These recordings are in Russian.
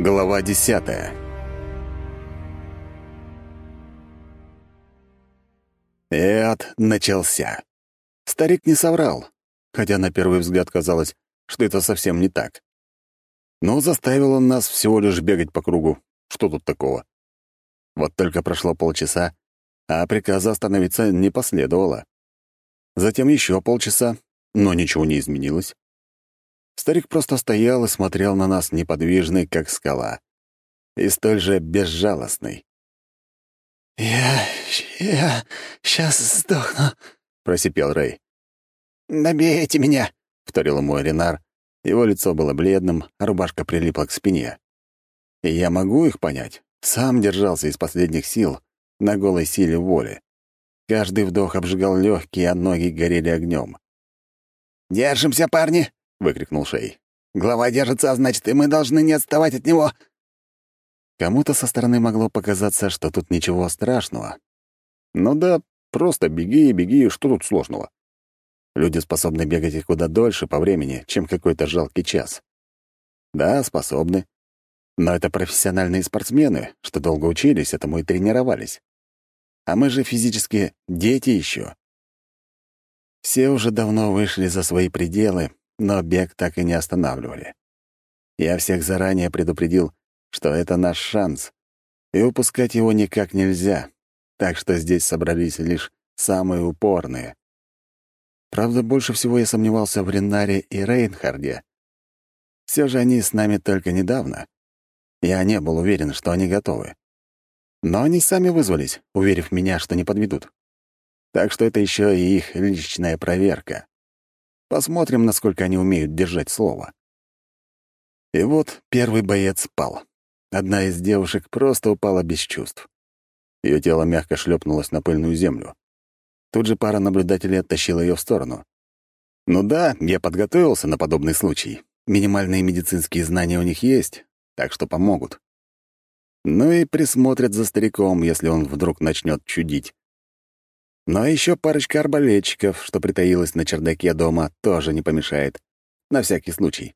Глава десятая ад начался. Старик не соврал, хотя на первый взгляд казалось, что это совсем не так. Но заставил он нас всего лишь бегать по кругу. Что тут такого? Вот только прошло полчаса, а приказа остановиться не последовало. Затем еще полчаса, но ничего не изменилось. Старик просто стоял и смотрел на нас неподвижный, как скала, и столь же безжалостный. «Я... я... сейчас сдохну», — просипел Рэй. «Набейте меня», — вторил ему Ренар. Его лицо было бледным, а рубашка прилипла к спине. И я могу их понять. Сам держался из последних сил, на голой силе воли. Каждый вдох обжигал легкие, а ноги горели огнем. «Держимся, парни!» — выкрикнул Шей. «Глава держится, а значит, и мы должны не отставать от него!» Кому-то со стороны могло показаться, что тут ничего страшного. Ну да, просто беги и беги, что тут сложного? Люди способны бегать и куда дольше по времени, чем какой-то жалкий час. Да, способны. Но это профессиональные спортсмены, что долго учились этому и тренировались. А мы же физически дети еще. Все уже давно вышли за свои пределы, но бег так и не останавливали. Я всех заранее предупредил, что это наш шанс, и упускать его никак нельзя, так что здесь собрались лишь самые упорные. Правда, больше всего я сомневался в Ренаре и Рейнхарде. Все же они с нами только недавно. Я не был уверен, что они готовы. Но они сами вызвались, уверив меня, что не подведут. Так что это еще и их личная проверка. Посмотрим, насколько они умеют держать слово. И вот первый боец спал. Одна из девушек просто упала без чувств. Ее тело мягко шлепнулось на пыльную землю. Тут же пара наблюдателей оттащила ее в сторону. Ну да, я подготовился на подобный случай. Минимальные медицинские знания у них есть, так что помогут. Ну и присмотрят за стариком, если он вдруг начнет чудить. Но еще парочка арбалетчиков, что притаилась на чердаке дома, тоже не помешает. На всякий случай.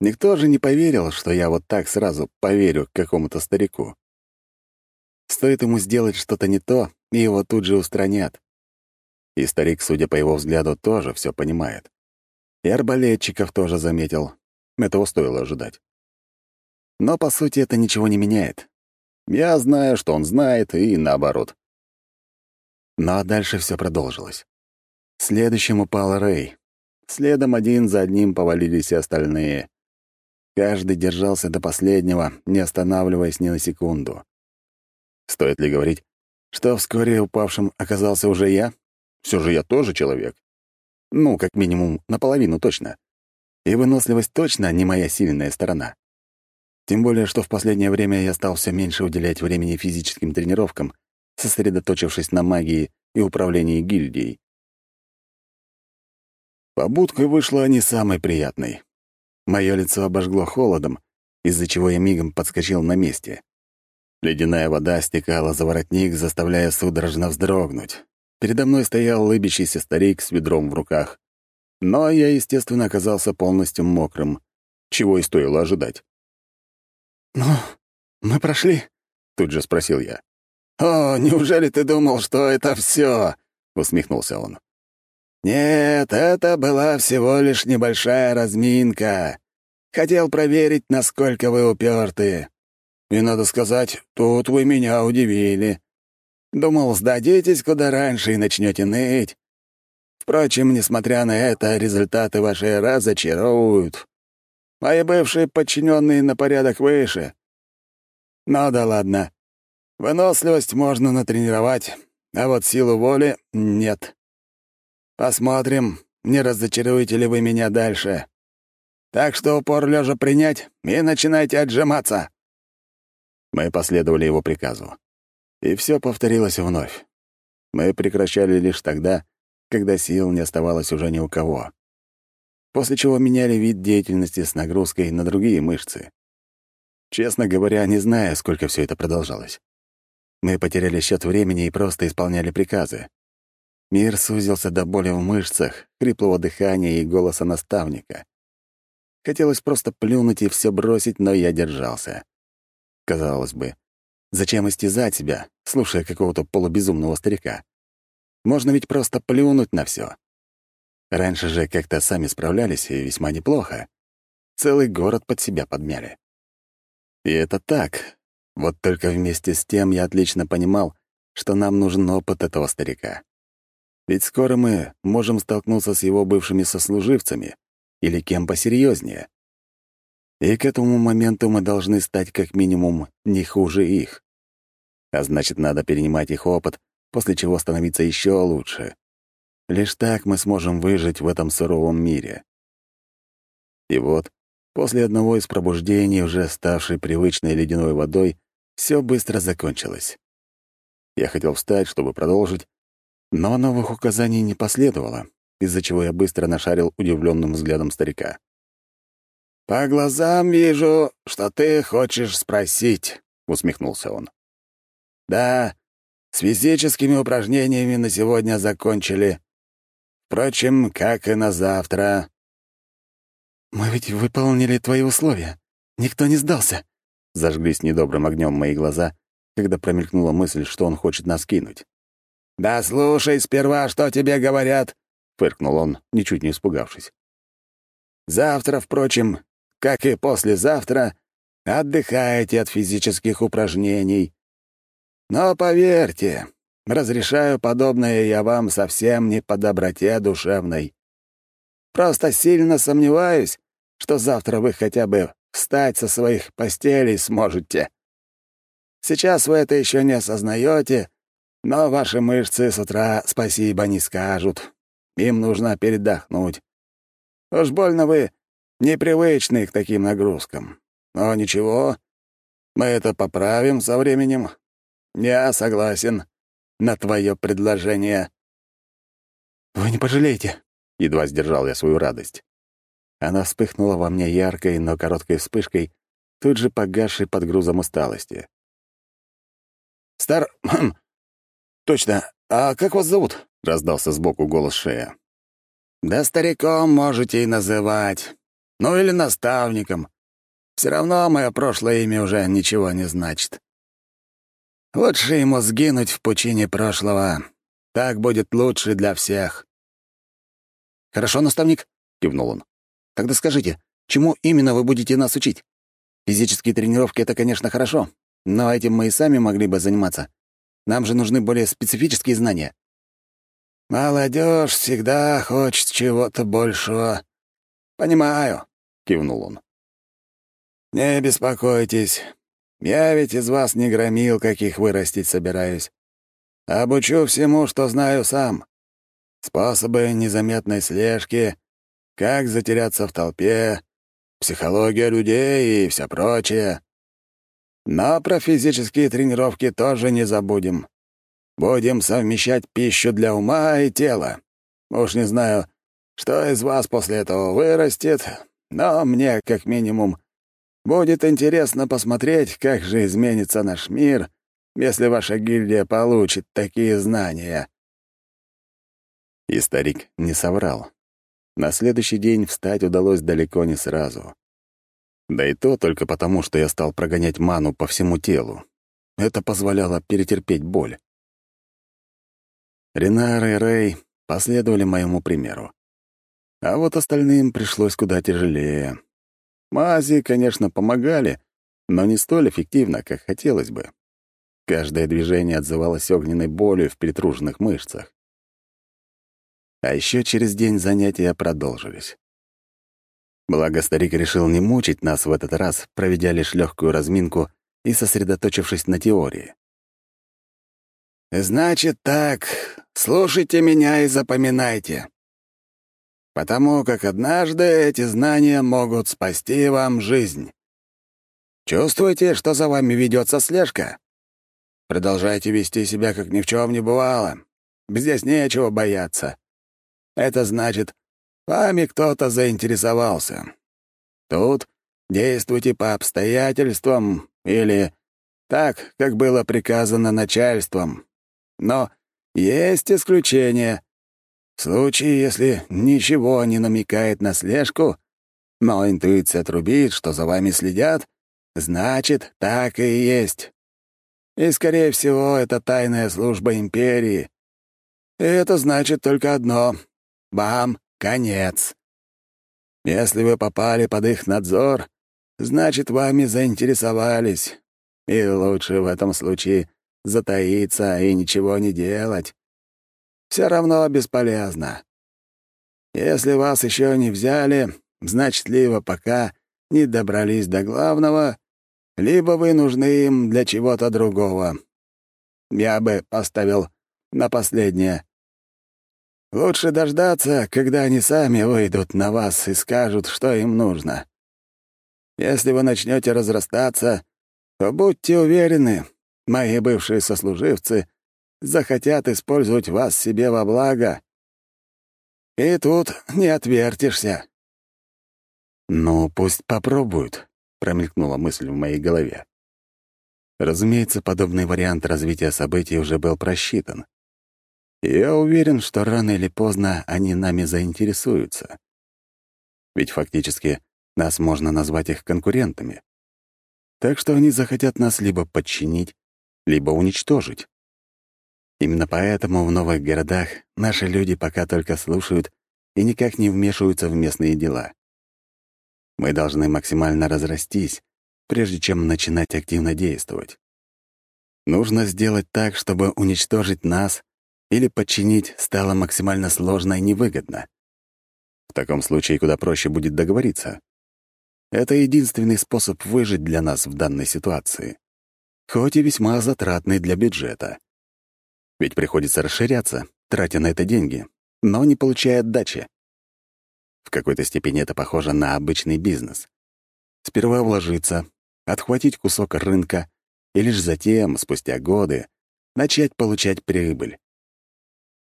Никто же не поверил, что я вот так сразу поверю какому-то старику. Стоит ему сделать что-то не то, и его тут же устранят. И старик, судя по его взгляду, тоже все понимает. И арбалетчиков тоже заметил. Этого стоило ожидать. Но, по сути, это ничего не меняет. Я знаю, что он знает, и наоборот. Но дальше все продолжилось. Следующим упал Рэй. Следом один за одним повалились и остальные. Каждый держался до последнего, не останавливаясь ни на секунду. Стоит ли говорить, что вскоре упавшим оказался уже я? Все же я тоже человек. Ну, как минимум, наполовину точно. И выносливость точно не моя сильная сторона. Тем более, что в последнее время я стал все меньше уделять времени физическим тренировкам, сосредоточившись на магии и управлении гильдией. Побудка вышла не самой приятной. Мое лицо обожгло холодом, из-за чего я мигом подскочил на месте. Ледяная вода стекала за воротник, заставляя судорожно вздрогнуть. Передо мной стоял лыбящийся старик с ведром в руках. Но я, естественно, оказался полностью мокрым, чего и стоило ожидать. «Ну, мы прошли?» — тут же спросил я. «О, неужели ты думал, что это все? усмехнулся он. «Нет, это была всего лишь небольшая разминка. Хотел проверить, насколько вы упертые. И, надо сказать, тут вы меня удивили. Думал, сдадитесь куда раньше и начнете ныть. Впрочем, несмотря на это, результаты ваши разочаровывают. Мои бывшие подчиненные на порядок выше. Ну да ладно. Выносливость можно натренировать, а вот силу воли — нет. Посмотрим, не разочаруете ли вы меня дальше. Так что упор лежа принять и начинайте отжиматься». Мы последовали его приказу. И все повторилось вновь. Мы прекращали лишь тогда, когда сил не оставалось уже ни у кого. После чего меняли вид деятельности с нагрузкой на другие мышцы. Честно говоря, не знаю, сколько все это продолжалось. Мы потеряли счет времени и просто исполняли приказы. Мир сузился до боли в мышцах, хриплого дыхания и голоса наставника. Хотелось просто плюнуть и все бросить, но я держался. Казалось бы, зачем истязать себя, слушая какого-то полубезумного старика? Можно ведь просто плюнуть на все. Раньше же как-то сами справлялись, и весьма неплохо. Целый город под себя подмяли. И это так. Вот только вместе с тем я отлично понимал, что нам нужен опыт этого старика. Ведь скоро мы можем столкнуться с его бывшими сослуживцами или кем посерьезнее. И к этому моменту мы должны стать как минимум не хуже их. А значит, надо перенимать их опыт, после чего становиться еще лучше. Лишь так мы сможем выжить в этом суровом мире. И вот, после одного из пробуждений, уже ставшей привычной ледяной водой, все быстро закончилось. Я хотел встать, чтобы продолжить, но новых указаний не последовало, из-за чего я быстро нашарил удивленным взглядом старика. «По глазам вижу, что ты хочешь спросить», — усмехнулся он. «Да, с физическими упражнениями на сегодня закончили. Впрочем, как и на завтра. «Мы ведь выполнили твои условия. Никто не сдался». Зажглись недобрым огнем мои глаза, когда промелькнула мысль, что он хочет нас кинуть. «Да слушай сперва, что тебе говорят», — фыркнул он, ничуть не испугавшись. «Завтра, впрочем, как и послезавтра, отдыхаете от физических упражнений. Но поверьте, Разрешаю подобное я вам совсем не по доброте душевной. Просто сильно сомневаюсь, что завтра вы хотя бы встать со своих постелей сможете. Сейчас вы это еще не осознаете, но ваши мышцы с утра спасибо не скажут. Им нужно передохнуть. Уж больно вы непривычны к таким нагрузкам. Но ничего, мы это поправим со временем. Я согласен на твое предложение». «Вы не пожалеете», — едва сдержал я свою радость. Она вспыхнула во мне яркой, но короткой вспышкой, тут же погасшей под грузом усталости. «Стар... Хм, точно. А как вас зовут?» — раздался сбоку голос Шея. «Да стариком можете и называть. Ну или наставником. Все равно мое прошлое имя уже ничего не значит. Лучше ему сгинуть в пучине прошлого. Так будет лучше для всех». «Хорошо, наставник», — кивнул он. «Тогда скажите, чему именно вы будете нас учить? Физические тренировки — это, конечно, хорошо, но этим мы и сами могли бы заниматься. Нам же нужны более специфические знания». «Молодежь всегда хочет чего-то большего. Понимаю», — кивнул он. «Не беспокойтесь, я ведь из вас не громил, каких вырастить собираюсь. Обучу всему, что знаю сам. Способы незаметной слежки, как затеряться в толпе, психология людей и все прочее. Но про физические тренировки тоже не забудем. Будем совмещать пищу для ума и тела. Уж не знаю, что из вас после этого вырастет, но мне, как минимум, Будет интересно посмотреть, как же изменится наш мир, если ваша гильдия получит такие знания». И старик не соврал. На следующий день встать удалось далеко не сразу. Да и то только потому, что я стал прогонять ману по всему телу. Это позволяло перетерпеть боль. Ренар и Рэй последовали моему примеру. А вот остальным пришлось куда тяжелее. Мази, конечно, помогали, но не столь эффективно, как хотелось бы. Каждое движение отзывалось огненной болью в перетруженных мышцах. А еще через день занятия продолжились. Благо старик решил не мучить нас в этот раз, проведя лишь легкую разминку и сосредоточившись на теории. «Значит так, слушайте меня и запоминайте потому как однажды эти знания могут спасти вам жизнь. Чувствуете, что за вами ведется слежка? Продолжайте вести себя, как ни в чем не бывало. Здесь нечего бояться. Это значит, вами кто-то заинтересовался. Тут действуйте по обстоятельствам или так, как было приказано начальством. Но есть исключения — в случае, если ничего не намекает на слежку, Но интуиция трубит, что за вами следят, значит, так и есть. И, скорее всего, это тайная служба империи. И это значит только одно — вам конец. Если вы попали под их надзор, значит, вами заинтересовались. И лучше в этом случае затаиться и ничего не делать. Все равно бесполезно. Если вас еще не взяли, значит, либо пока не добрались до главного, либо вы нужны им для чего-то другого. Я бы поставил на последнее. Лучше дождаться, когда они сами выйдут на вас и скажут, что им нужно. Если вы начнете разрастаться, то будьте уверены, мои бывшие сослуживцы захотят использовать вас себе во благо. И тут не отвертишься. «Ну, пусть попробуют», — промелькнула мысль в моей голове. Разумеется, подобный вариант развития событий уже был просчитан. Я уверен, что рано или поздно они нами заинтересуются. Ведь фактически нас можно назвать их конкурентами. Так что они захотят нас либо подчинить, либо уничтожить. Именно поэтому в новых городах наши люди пока только слушают и никак не вмешиваются в местные дела. Мы должны максимально разрастись, прежде чем начинать активно действовать. Нужно сделать так, чтобы уничтожить нас или подчинить стало максимально сложно и невыгодно. В таком случае куда проще будет договориться. Это единственный способ выжить для нас в данной ситуации, хоть и весьма затратный для бюджета. Ведь приходится расширяться, тратя на это деньги, но не получая отдачи. В какой-то степени это похоже на обычный бизнес. Сперва вложиться, отхватить кусок рынка и лишь затем, спустя годы, начать получать прибыль.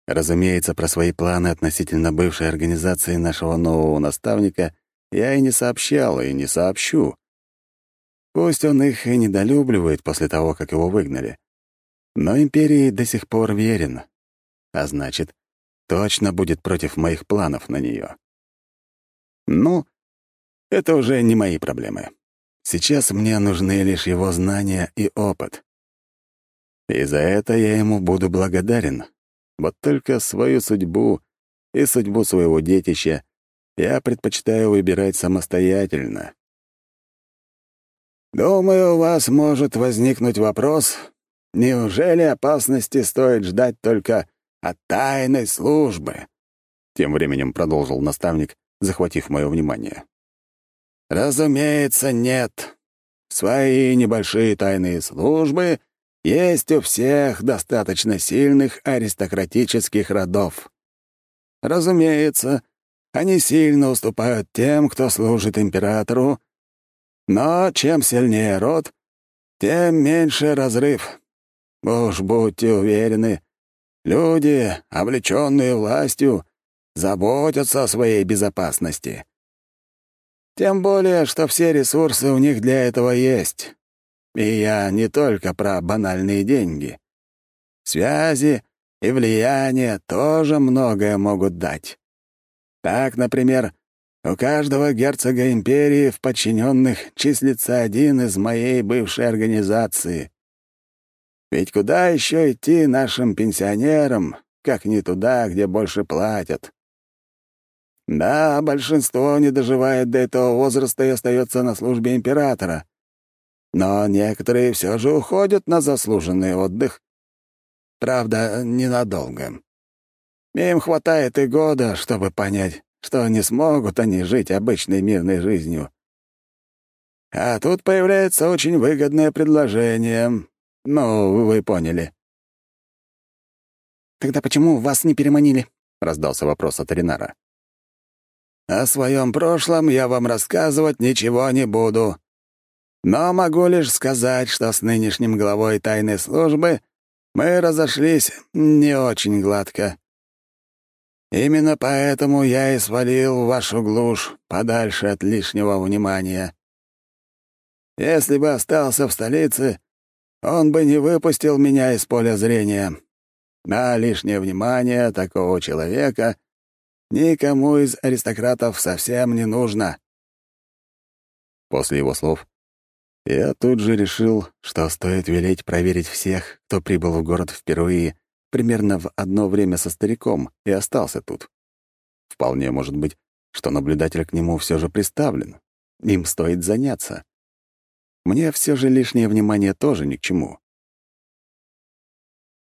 Разумеется, про свои планы относительно бывшей организации нашего нового наставника я и не сообщал, и не сообщу. Пусть он их и недолюбливает после того, как его выгнали. Но империи до сих пор верен, а значит, точно будет против моих планов на нее. Ну, это уже не мои проблемы. Сейчас мне нужны лишь его знания и опыт. И за это я ему буду благодарен, вот только свою судьбу и судьбу своего детища я предпочитаю выбирать самостоятельно. «Думаю, у вас может возникнуть вопрос, неужели опасности стоит ждать только от тайной службы?» Тем временем продолжил наставник, захватив мое внимание. «Разумеется, нет. Свои небольшие тайные службы есть у всех достаточно сильных аристократических родов. Разумеется, они сильно уступают тем, кто служит императору, но чем сильнее род, тем меньше разрыв. Уж будьте уверены, люди, облеченные властью, заботятся о своей безопасности. Тем более, что все ресурсы у них для этого есть. И я не только про банальные деньги. Связи и влияние тоже многое могут дать. Так, например, у каждого герцога империи в подчиненных числится один из моей бывшей организации. Ведь куда еще идти нашим пенсионерам, как не туда, где больше платят? Да, большинство не доживает до этого возраста и остается на службе императора. Но некоторые все же уходят на заслуженный отдых. Правда, ненадолго. Им хватает и года, чтобы понять, что не смогут они жить обычной мирной жизнью. А тут появляется очень выгодное предложение. Ну, вы поняли. «Тогда почему вас не переманили?» — раздался вопрос от Ринара. «О своем прошлом я вам рассказывать ничего не буду. Но могу лишь сказать, что с нынешним главой тайной службы мы разошлись не очень гладко. Именно поэтому я и свалил вашу глушь подальше от лишнего внимания. Если бы остался в столице, он бы не выпустил меня из поля зрения. А лишнее внимание такого человека никому из аристократов совсем не нужно. После его слов я тут же решил, что стоит велеть проверить всех, кто прибыл в город впервые, примерно в одно время со стариком и остался тут. Вполне может быть, что наблюдатель к нему все же приставлен. Им стоит заняться. Мне все же лишнее внимание тоже ни к чему.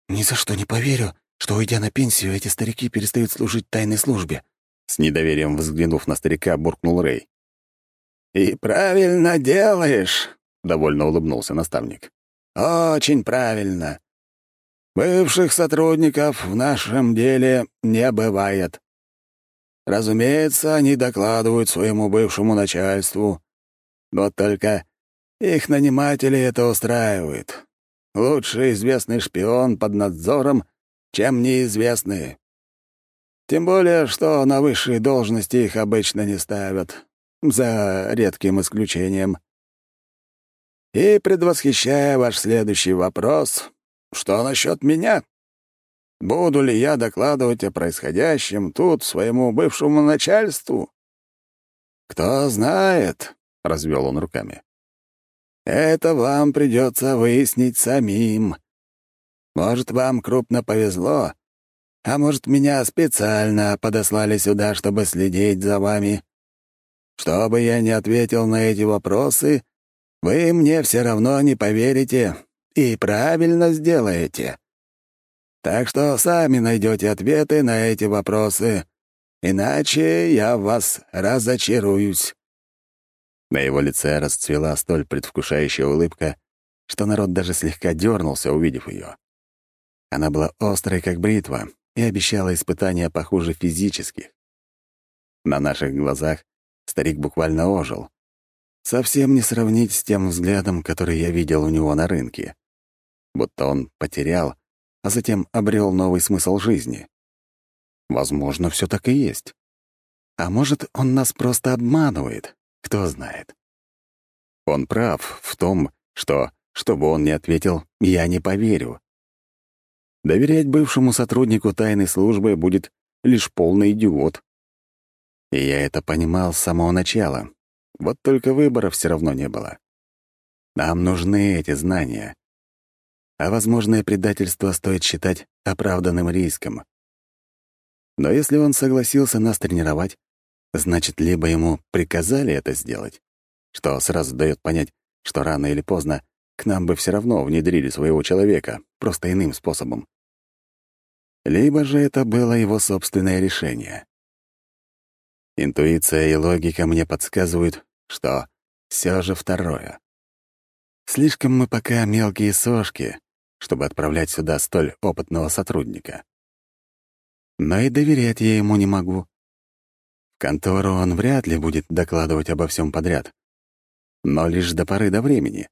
«Ни за что не поверю, что, уйдя на пенсию, эти старики перестают служить тайной службе», с недоверием взглянув на старика, буркнул Рэй. «И правильно делаешь», — довольно улыбнулся наставник. «Очень правильно. Бывших сотрудников в нашем деле не бывает. Разумеется, они докладывают своему бывшему начальству. Вот только их наниматели это устраивает. Лучше известный шпион под надзором, чем неизвестный. Тем более, что на высшие должности их обычно не ставят, за редким исключением. И, предвосхищая ваш следующий вопрос, что насчет меня? Буду ли я докладывать о происходящем тут своему бывшему начальству? Кто знает, — развел он руками. Это вам придется выяснить самим. Может, вам крупно повезло, а может, меня специально подослали сюда, чтобы следить за вами. Что бы я ни ответил на эти вопросы, вы мне все равно не поверите и правильно сделаете. Так что сами найдете ответы на эти вопросы, иначе я в вас разочаруюсь». На его лице расцвела столь предвкушающая улыбка, что народ даже слегка дернулся, увидев ее. Она была острой, как бритва, и обещала испытания похуже физических. На наших глазах старик буквально ожил. Совсем не сравнить с тем взглядом, который я видел у него на рынке. Будто он потерял а затем обрел новый смысл жизни. Возможно, все так и есть. А может, он нас просто обманывает, кто знает. Он прав в том, что, что бы он ни ответил, я не поверю. Доверять бывшему сотруднику тайной службы будет лишь полный идиот. И я это понимал с самого начала. Вот только выбора все равно не было. Нам нужны эти знания а возможное предательство стоит считать оправданным риском. Но если он согласился нас тренировать, значит, либо ему приказали это сделать, что сразу дает понять, что рано или поздно к нам бы все равно внедрили своего человека, просто иным способом. Либо же это было его собственное решение. Интуиция и логика мне подсказывают, что все же второе. Слишком мы пока мелкие сошки, чтобы отправлять сюда столь опытного сотрудника. Но и доверять я ему не могу. В контору он вряд ли будет докладывать обо всем подряд. Но лишь до поры до времени.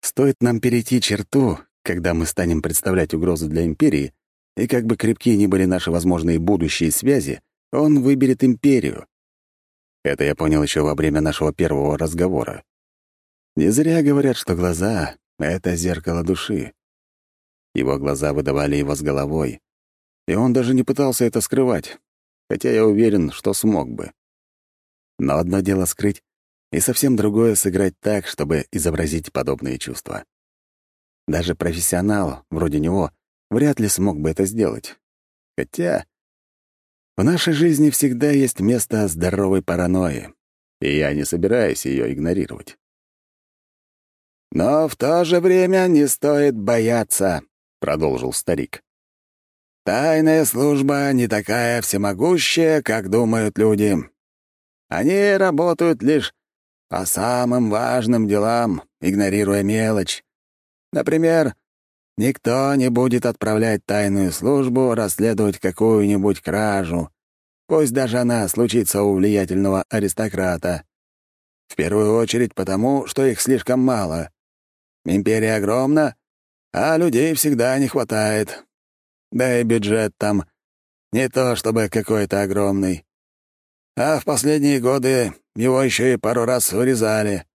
Стоит нам перейти черту, когда мы станем представлять угрозу для империи, и как бы крепкие ни были наши возможные будущие связи, он выберет империю. Это я понял еще во время нашего первого разговора. Не зря говорят, что глаза это зеркало души. Его глаза выдавали его с головой, и он даже не пытался это скрывать, хотя я уверен, что смог бы. Но одно дело скрыть, и совсем другое — сыграть так, чтобы изобразить подобные чувства. Даже профессионал, вроде него, вряд ли смог бы это сделать. Хотя в нашей жизни всегда есть место здоровой паранойи, и я не собираюсь ее игнорировать. «Но в то же время не стоит бояться», — продолжил старик. «Тайная служба не такая всемогущая, как думают люди. Они работают лишь по самым важным делам, игнорируя мелочь. Например, никто не будет отправлять тайную службу расследовать какую-нибудь кражу, пусть даже она случится у влиятельного аристократа. В первую очередь потому, что их слишком мало. Империя огромна, а людей всегда не хватает. Да и бюджет там не то чтобы какой-то огромный. А в последние годы его еще и пару раз вырезали.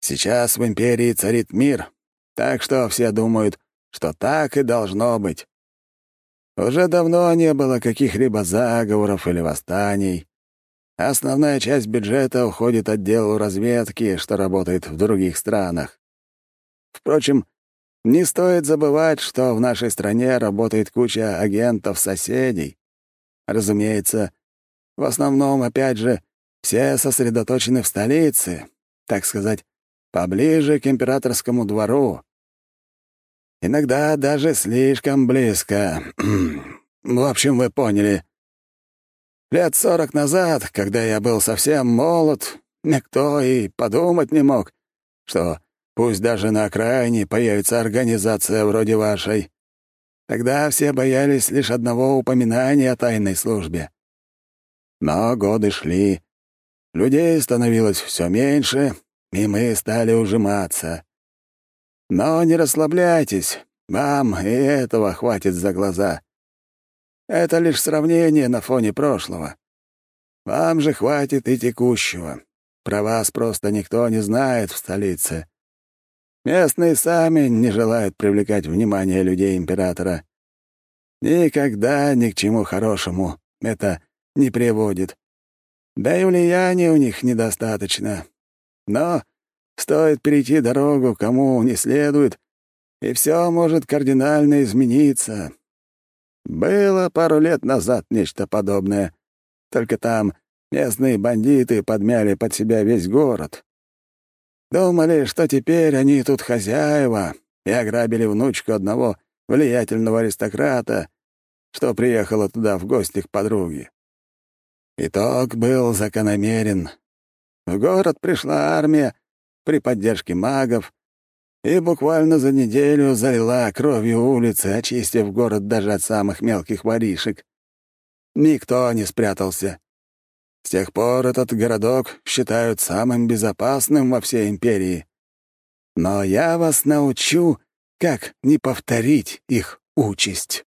Сейчас в империи царит мир, так что все думают, что так и должно быть. Уже давно не было каких-либо заговоров или восстаний. Основная часть бюджета уходит отделу разведки, что работает в других странах. Впрочем, не стоит забывать, что в нашей стране работает куча агентов-соседей. Разумеется, в основном, опять же, все сосредоточены в столице, так сказать, поближе к императорскому двору. Иногда даже слишком близко. в общем, вы поняли. Лет сорок назад, когда я был совсем молод, никто и подумать не мог, что пусть даже на окраине появится организация вроде вашей. Тогда все боялись лишь одного упоминания о тайной службе. Но годы шли, людей становилось все меньше, и мы стали ужиматься. Но не расслабляйтесь, вам и этого хватит за глаза. Это лишь сравнение на фоне прошлого. Вам же хватит и текущего. Про вас просто никто не знает в столице. Местные сами не желают привлекать внимание людей императора. Никогда ни к чему хорошему это не приводит. Да и влияния у них недостаточно. Но стоит перейти дорогу, кому не следует, и все может кардинально измениться. Было пару лет назад нечто подобное, только там местные бандиты подмяли под себя весь город. Думали, что теперь они тут хозяева, и ограбили внучку одного влиятельного аристократа, что приехала туда в гости к подруге. Итог был закономерен. В город пришла армия при поддержке магов и буквально за неделю залила кровью улицы, очистив город даже от самых мелких воришек. Никто не спрятался. С тех пор этот городок считают самым безопасным во всей империи. Но я вас научу, как не повторить их участь.